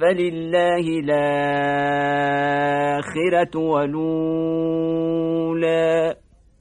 فلله الآخرة ولولا